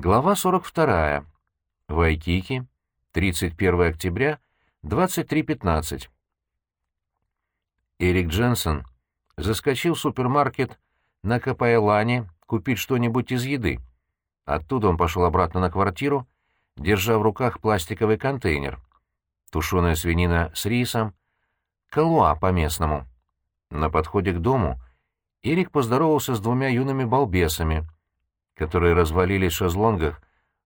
Глава 42. Вайкики. 31 октября, 23.15. Эрик Дженсен заскочил в супермаркет на Капайлане купить что-нибудь из еды. Оттуда он пошел обратно на квартиру, держа в руках пластиковый контейнер. Тушеная свинина с рисом, калуа по-местному. На подходе к дому Эрик поздоровался с двумя юными балбесами — которые развалились в шезлонгах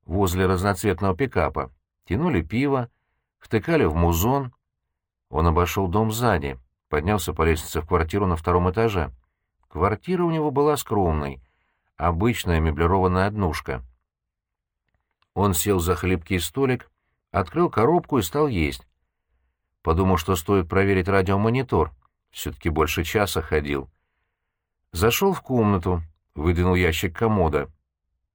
возле разноцветного пикапа, тянули пиво, втыкали в музон. Он обошел дом сзади, поднялся по лестнице в квартиру на втором этаже. Квартира у него была скромной, обычная меблированная однушка. Он сел за хлипкий столик, открыл коробку и стал есть. Подумал, что стоит проверить радиомонитор. Все-таки больше часа ходил. Зашел в комнату, выдвинул ящик комода.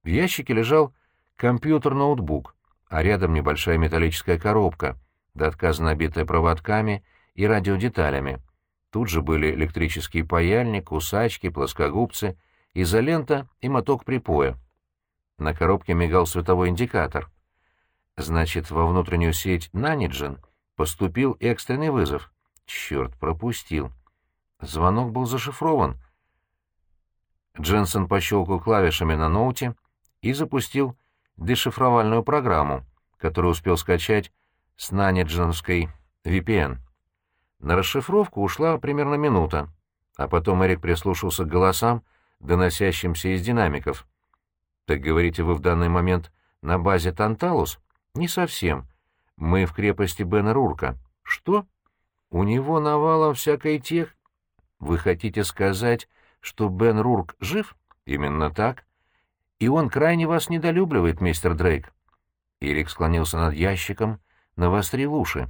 В ящике лежал компьютер-ноутбук, а рядом небольшая металлическая коробка, до отказа набитая проводками и радиодеталями. Тут же были электрический паяльник, кусачки, плоскогубцы, изолента и моток припоя. На коробке мигал световой индикатор. Значит, во внутреннюю сеть Наниджен поступил экстренный вызов. Черт, пропустил. Звонок был зашифрован. Дженсен пощелкал клавишами на ноуте, и запустил дешифровальную программу, которую успел скачать с Наниджинской VPN. На расшифровку ушла примерно минута, а потом Эрик прислушался к голосам, доносящимся из динамиков. «Так говорите вы в данный момент на базе Танталус?» «Не совсем. Мы в крепости Бена Рурка». «Что? У него навалом всякой тех...» «Вы хотите сказать, что Бен Рурк жив?» «Именно так и он крайне вас недолюбливает, мистер Дрейк. Ирик склонился над ящиком, навострил уши.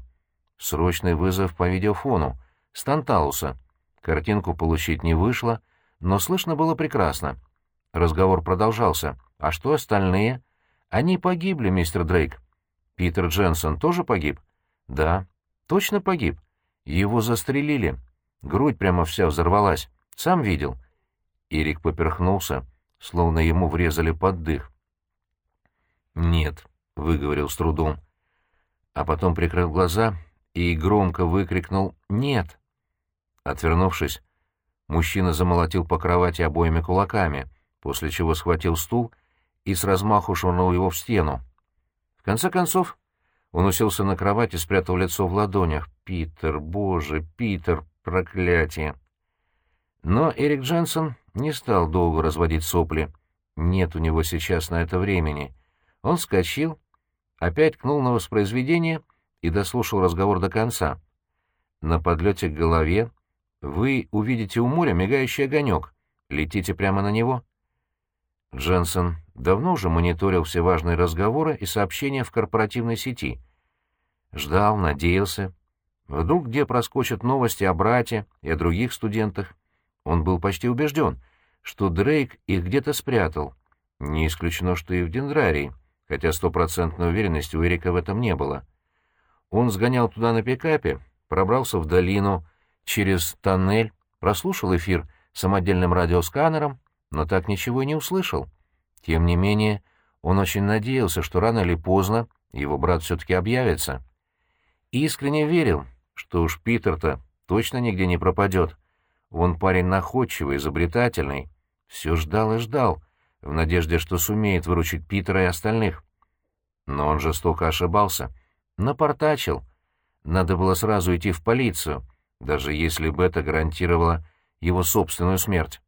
Срочный вызов по видеофону. С Танталуса. Картинку получить не вышло, но слышно было прекрасно. Разговор продолжался. «А что остальные?» «Они погибли, мистер Дрейк». «Питер Дженсон тоже погиб?» «Да». «Точно погиб?» «Его застрелили. Грудь прямо вся взорвалась. Сам видел». Ирик поперхнулся словно ему врезали под дых. «Нет», — выговорил с трудом, а потом прикрыл глаза и громко выкрикнул «Нет!». Отвернувшись, мужчина замолотил по кровати обоими кулаками, после чего схватил стул и с размаху швырнул его в стену. В конце концов, он уселся на кровать и спрятал лицо в ладонях. «Питер, боже, Питер, проклятие!» Но Эрик Дженсон не стал долго разводить сопли. Нет у него сейчас на это времени. Он вскочил, опять кнул на воспроизведение и дослушал разговор до конца. На подлете к голове вы увидите у моря мигающий огонек. Летите прямо на него. Дженсен давно уже мониторил все важные разговоры и сообщения в корпоративной сети. Ждал, надеялся. Вдруг где проскочат новости о брате и о других студентах. Он был почти убежден, что Дрейк их где-то спрятал. Не исключено, что и в Дендрарии, хотя стопроцентной уверенности у Эрика в этом не было. Он сгонял туда на пикапе, пробрался в долину через тоннель, прослушал эфир самодельным радиосканером, но так ничего и не услышал. Тем не менее, он очень надеялся, что рано или поздно его брат все-таки объявится. И искренне верил, что уж Питер-то точно нигде не пропадет. Он парень находчивый, изобретательный, все ждал и ждал, в надежде, что сумеет выручить Питера и остальных. Но он жестоко ошибался. Напортачил. Надо было сразу идти в полицию, даже если бы это гарантировало его собственную смерть.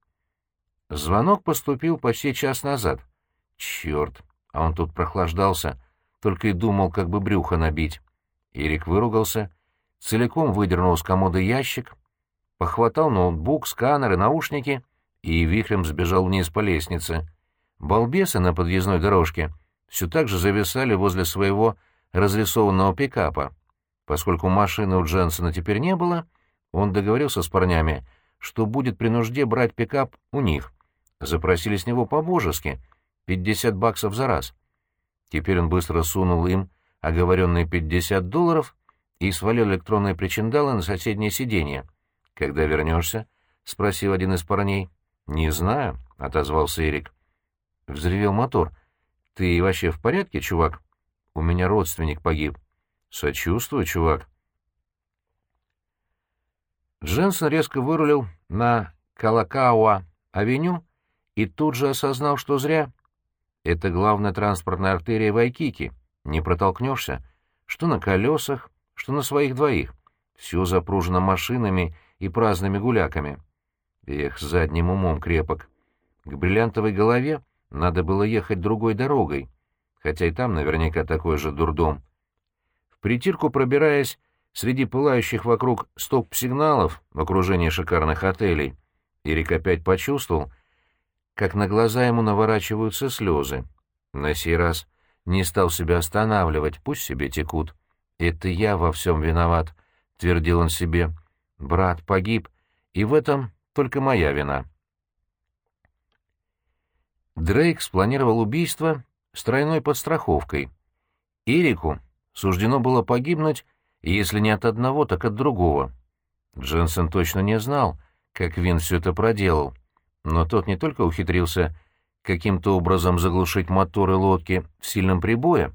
Звонок поступил почти час назад. Черт, а он тут прохлаждался, только и думал, как бы брюхо набить. Эрик выругался, целиком выдернул из комода ящик, похватал ноутбук, сканер и наушники и вихрем сбежал вниз по лестнице. Балбесы на подъездной дорожке все так же зависали возле своего разрисованного пикапа. Поскольку машины у Дженсона теперь не было, он договорился с парнями, что будет при нужде брать пикап у них. Запросили с него по-божески, 50 баксов за раз. Теперь он быстро сунул им оговоренные 50 долларов и свалил электронные причиндалы на соседнее сиденье. «Когда вернешься?» — спросил один из парней. «Не знаю», — отозвался Эрик. Взревел мотор. Ты вообще в порядке, чувак? У меня родственник погиб. Сочувствую, чувак. Дженсен резко вырулил на Калакауа-авеню и тут же осознал, что зря. Это главная транспортная артерия Вайкики. Не протолкнешься. Что на колесах, что на своих двоих. Все запружено машинами и праздными гуляками. Эх, задним умом крепок. К бриллиантовой голове надо было ехать другой дорогой, хотя и там наверняка такой же дурдом. В притирку пробираясь среди пылающих вокруг стоп-сигналов в окружении шикарных отелей, Эрик опять почувствовал, как на глаза ему наворачиваются слезы. На сей раз не стал себя останавливать, пусть себе текут. «Это я во всем виноват», — твердил он себе. «Брат погиб, и в этом только моя вина». Дрейк спланировал убийство с тройной подстраховкой. Эрику суждено было погибнуть, если не от одного, так от другого. Дженсен точно не знал, как Вин все это проделал, но тот не только ухитрился каким-то образом заглушить моторы лодки в сильном прибое,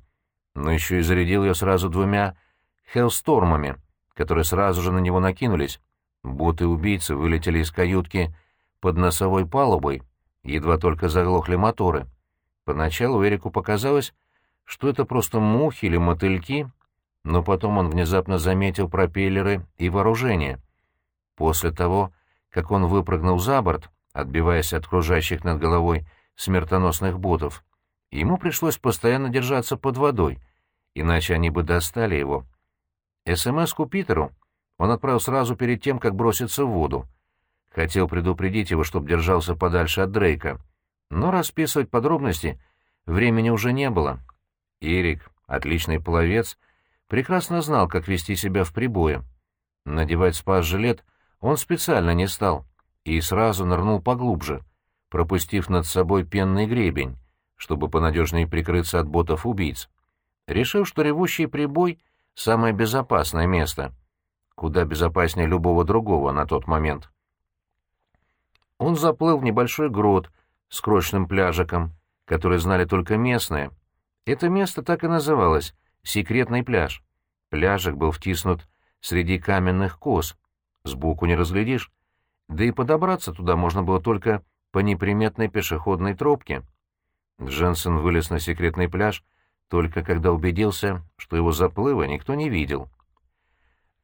но еще и зарядил ее сразу двумя «Хеллстормами», которые сразу же на него накинулись. Боты-убийцы вылетели из каютки под носовой палубой, едва только заглохли моторы. Поначалу Эрику показалось, что это просто мухи или мотыльки, но потом он внезапно заметил пропеллеры и вооружение. После того, как он выпрыгнул за борт, отбиваясь от кружащих над головой смертоносных ботов, ему пришлось постоянно держаться под водой, иначе они бы достали его. СМС-ку Питеру он отправил сразу перед тем, как броситься в воду. Хотел предупредить его, чтобы держался подальше от Дрейка, но расписывать подробности времени уже не было. Эрик, отличный пловец, прекрасно знал, как вести себя в прибое. Надевать спас-жилет он специально не стал и сразу нырнул поглубже, пропустив над собой пенный гребень, чтобы понадежнее прикрыться от ботов-убийц. Решил, что ревущий прибой — самое безопасное место, куда безопаснее любого другого на тот момент. Он заплыл в небольшой грот с крошечным пляжиком, который знали только местные. Это место так и называлось — секретный пляж. Пляжик был втиснут среди каменных кос, сбоку не разглядишь, да и подобраться туда можно было только по неприметной пешеходной тропке. Дженсен вылез на секретный пляж только когда убедился, что его заплыва никто не видел.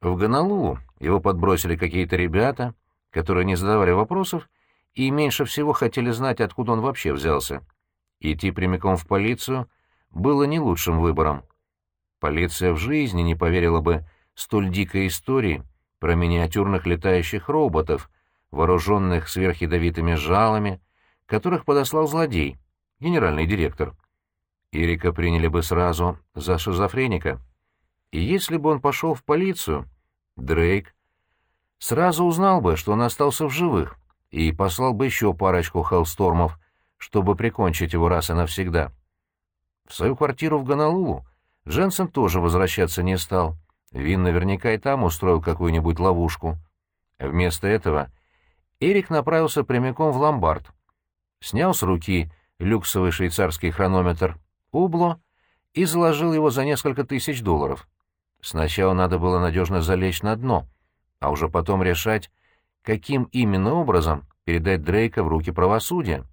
В Гонолулу его подбросили какие-то ребята, которые не задавали вопросов и меньше всего хотели знать, откуда он вообще взялся. Идти прямиком в полицию было не лучшим выбором. Полиция в жизни не поверила бы столь дикой истории про миниатюрных летающих роботов, вооруженных сверхядовитыми жалами, которых подослал злодей, генеральный директор. Эрика приняли бы сразу за шизофреника. И если бы он пошел в полицию, Дрейк сразу узнал бы, что он остался в живых, и послал бы еще парочку хеллстормов, чтобы прикончить его раз и навсегда. В свою квартиру в Гонолулу Дженсен тоже возвращаться не стал. Вин наверняка и там устроил какую-нибудь ловушку. Вместо этого Эрик направился прямиком в ломбард. Снял с руки люксовый швейцарский хронометр «Убло» и заложил его за несколько тысяч долларов. Сначала надо было надежно залечь на дно, а уже потом решать, каким именно образом передать Дрейка в руки правосудия.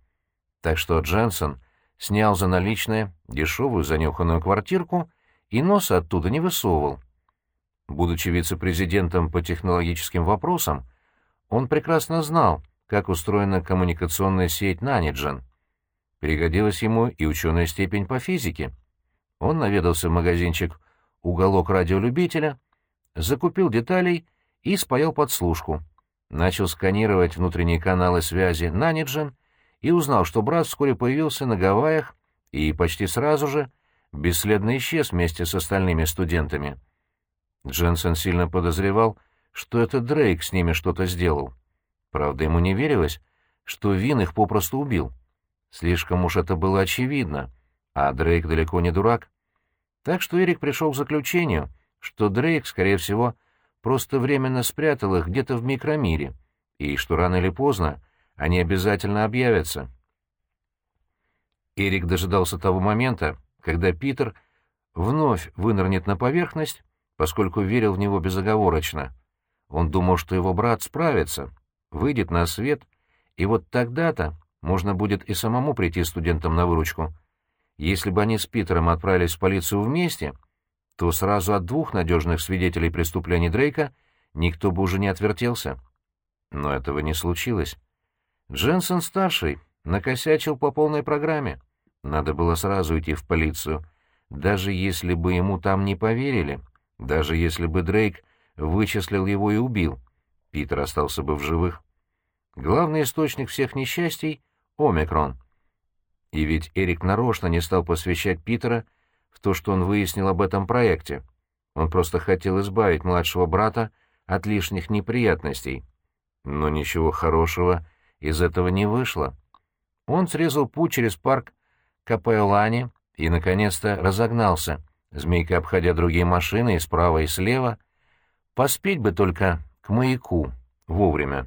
Так что Дженсен снял за наличные дешевую занюханную квартирку и носа оттуда не высовывал. Будучи вице-президентом по технологическим вопросам, он прекрасно знал, как устроена коммуникационная сеть Наниджен. Пригодилась ему и ученая степень по физике. Он наведался в магазинчик «Уголок радиолюбителя», закупил деталей и спаял подслушку. Начал сканировать внутренние каналы связи Наниджен и узнал, что брат вскоре появился на Гавайях и почти сразу же бесследно исчез вместе с остальными студентами. Дженсен сильно подозревал, что это Дрейк с ними что-то сделал. Правда, ему не верилось, что Вин их попросту убил. Слишком уж это было очевидно, а Дрейк далеко не дурак. Так что Эрик пришел к заключению, что Дрейк, скорее всего, просто временно спрятал их где-то в микромире, и что рано или поздно они обязательно объявятся. Эрик дожидался того момента, когда Питер вновь вынырнет на поверхность, поскольку верил в него безоговорочно. Он думал, что его брат справится, выйдет на свет, и вот тогда-то можно будет и самому прийти студентам на выручку. Если бы они с Питером отправились в полицию вместе, то сразу от двух надежных свидетелей преступлений Дрейка никто бы уже не отвертелся. Но этого не случилось. Дженсен-старший накосячил по полной программе. Надо было сразу идти в полицию, даже если бы ему там не поверили, даже если бы Дрейк вычислил его и убил. Питер остался бы в живых. Главный источник всех несчастий — Омикрон. И ведь Эрик нарочно не стал посвящать Питера в то, что он выяснил об этом проекте. Он просто хотел избавить младшего брата от лишних неприятностей. Но ничего хорошего из этого не вышло. Он срезал путь через парк Капеллани и, наконец-то, разогнался, змейка обходя другие машины и справа, и слева. Поспеть бы только к маяку вовремя.